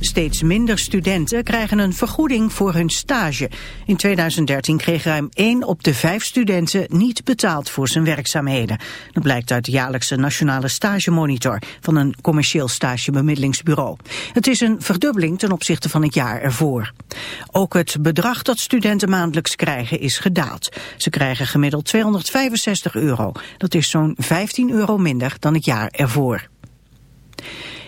Steeds minder studenten krijgen een vergoeding voor hun stage. In 2013 kreeg ruim 1 op de 5 studenten niet betaald voor zijn werkzaamheden. Dat blijkt uit de jaarlijkse nationale stagemonitor van een commercieel stagebemiddelingsbureau. Het is een verdubbeling ten opzichte van het jaar ervoor. Ook het bedrag dat studenten maandelijks krijgen is gedaald. Ze krijgen gemiddeld 265 euro. Dat is zo'n 15 euro minder dan het jaar ervoor.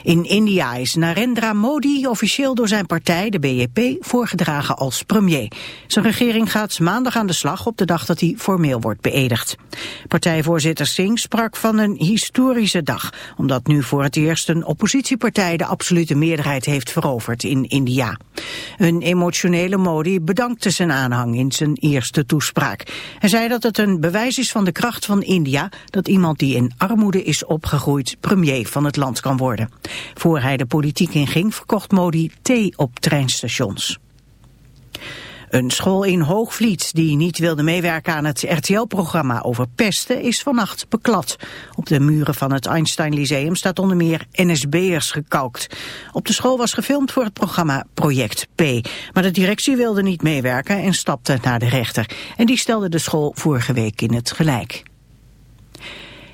In India is Narendra Modi officieel door zijn partij, de BJP, voorgedragen als premier. Zijn regering gaat maandag aan de slag op de dag dat hij formeel wordt beëdigd. Partijvoorzitter Singh sprak van een historische dag, omdat nu voor het eerst een oppositiepartij de absolute meerderheid heeft veroverd in India. Een emotionele Modi bedankte zijn aanhang in zijn eerste toespraak. Hij zei dat het een bewijs is van de kracht van India dat iemand die in armoede is opgegroeid premier van het land kan worden. Voor hij de politiek inging verkocht Modi thee op treinstations. Een school in Hoogvliet die niet wilde meewerken aan het RTL-programma over pesten is vannacht beklad. Op de muren van het Einstein Lyceum staat onder meer NSB'ers gekalkt. Op de school was gefilmd voor het programma Project P. Maar de directie wilde niet meewerken en stapte naar de rechter. En die stelde de school vorige week in het gelijk.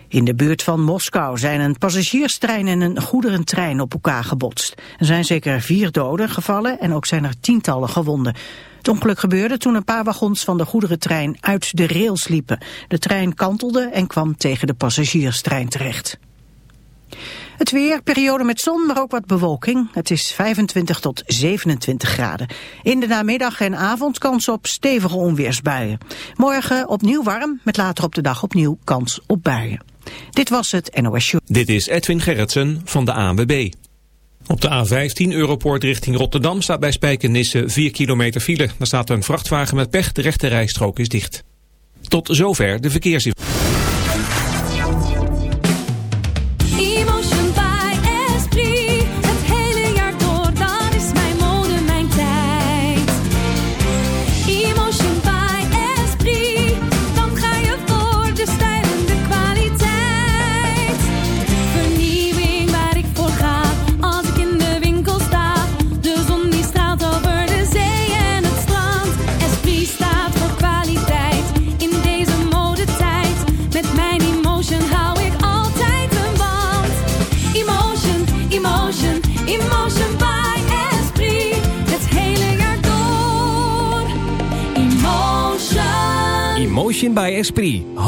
In de buurt van Moskou zijn een passagierstrein en een goederentrein op elkaar gebotst. Er zijn zeker vier doden gevallen en ook zijn er tientallen gewonden. Het ongeluk gebeurde toen een paar wagons van de goederentrein uit de rails liepen. De trein kantelde en kwam tegen de passagierstrein terecht. Het weer, periode met zon, maar ook wat bewolking. Het is 25 tot 27 graden. In de namiddag en avond kans op stevige onweersbuien. Morgen opnieuw warm, met later op de dag opnieuw kans op buien. Dit was het NOS Show. Dit is Edwin Gerritsen van de ANWB. Op de A15 Europoort richting Rotterdam staat bij Spijkenisse 4 kilometer file. Daar staat een vrachtwagen met pech, de rechte rijstrook is dicht. Tot zover de verkeersinformatie.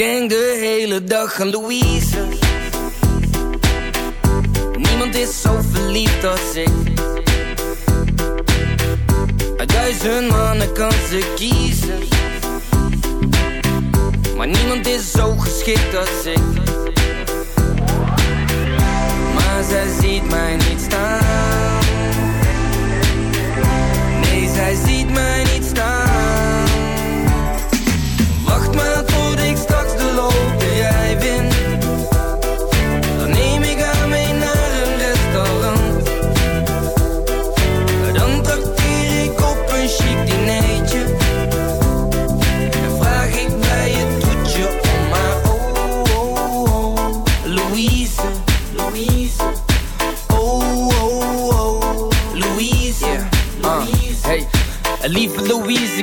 Denk de hele dag aan Louise. Niemand is zo verliefd als ik. Uit duizend mannen kan ze kiezen. Maar niemand is zo geschikt als ik. Maar zij ziet mij niet staan.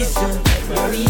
Louise, Louise.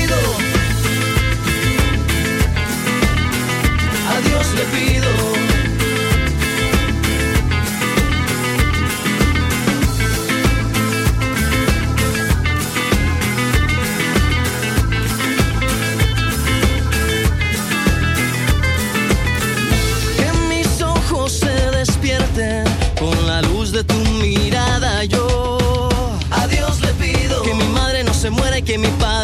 Que mi padre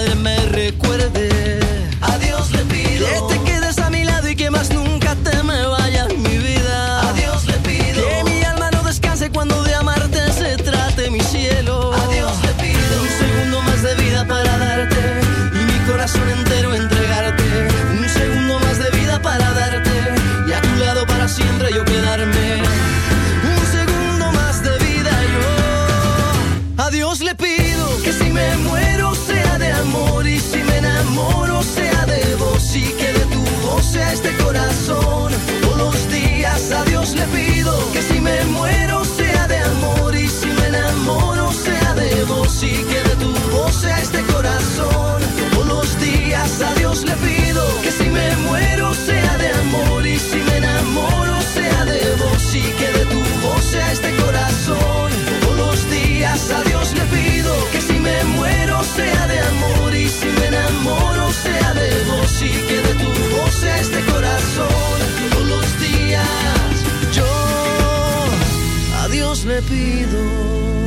le pido.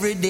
every day.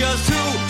just who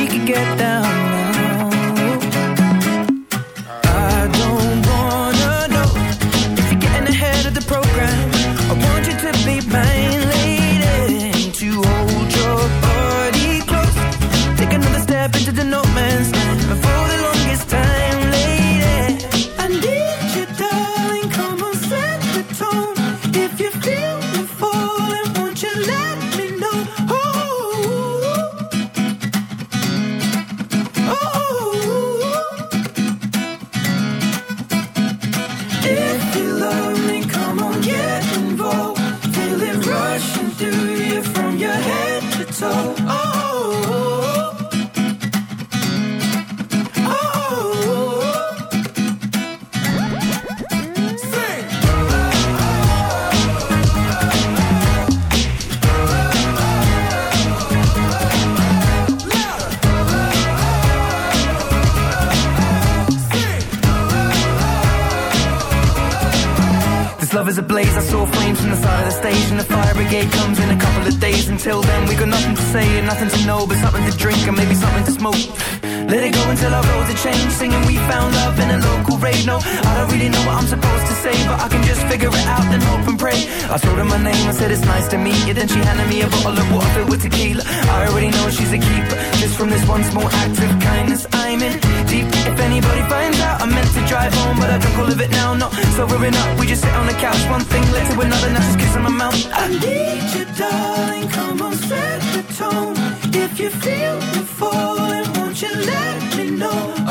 I told her my name, I said it's nice to meet you. Then she handed me a bottle of water filled with tequila. I already know she's a keeper. Just from this one small act of kindness, I'm in deep. If anybody finds out, I meant to drive home, but I drunk all of it now. Not sobering up, we just sit on the couch. One thing led to another, now just kissing my mouth. I need you, darling. Come on, set the tone. If you feel you're falling, won't you let me know?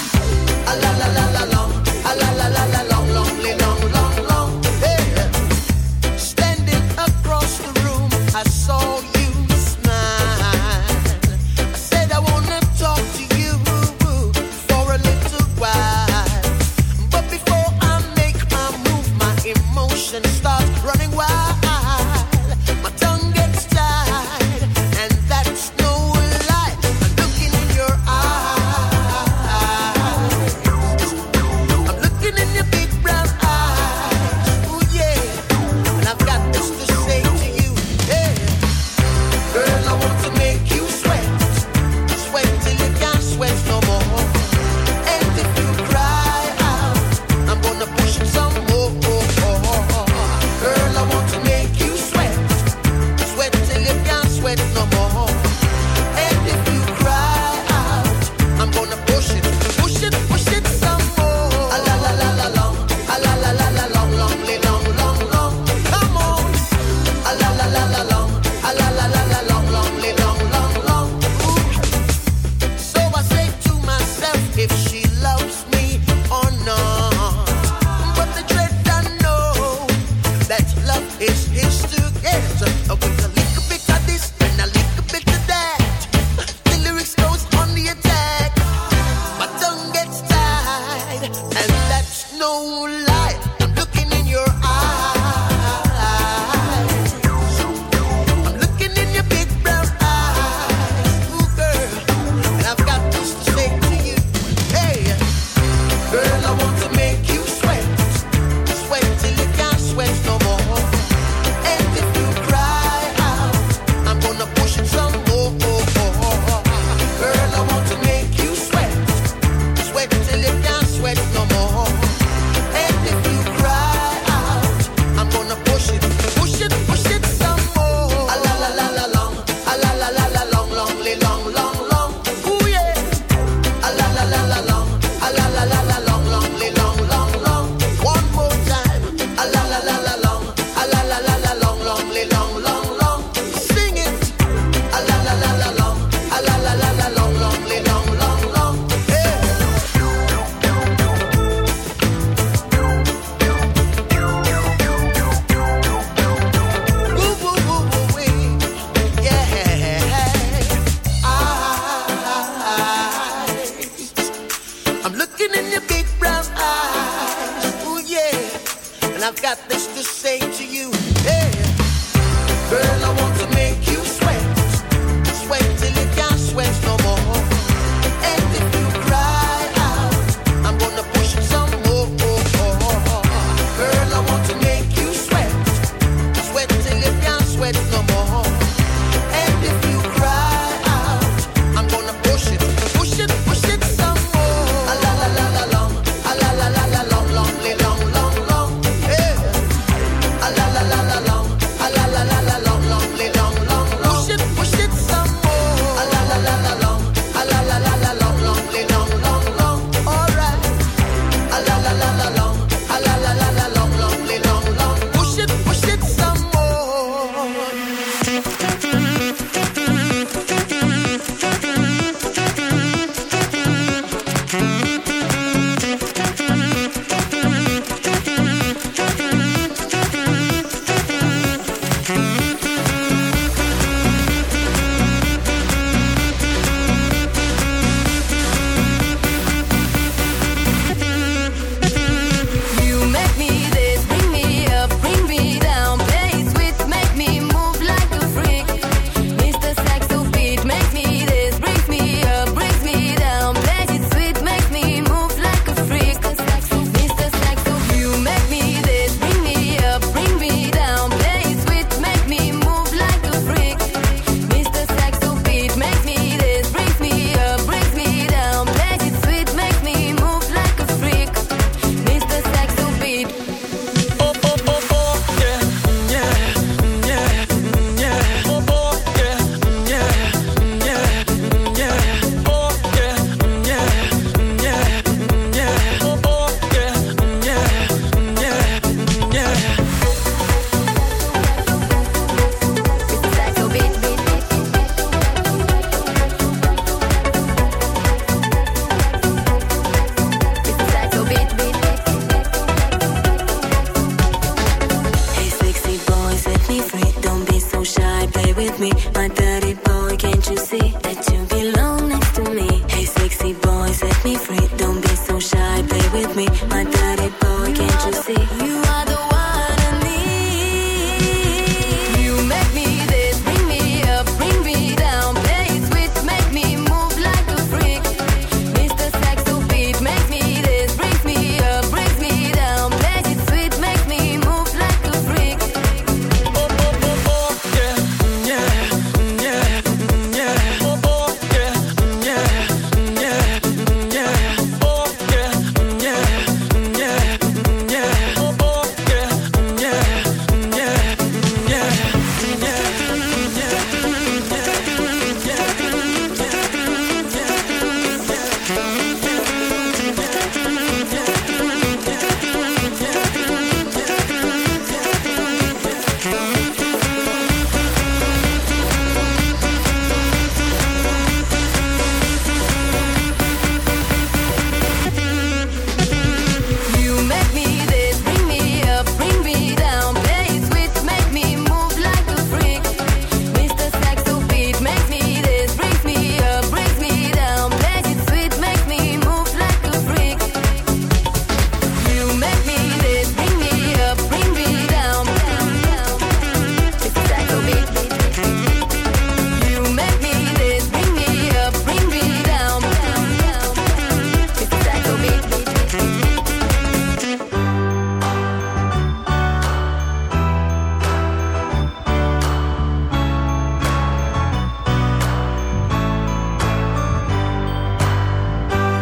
me.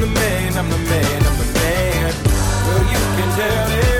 I'm the man, I'm the man, I'm the man. Well, you can tell it.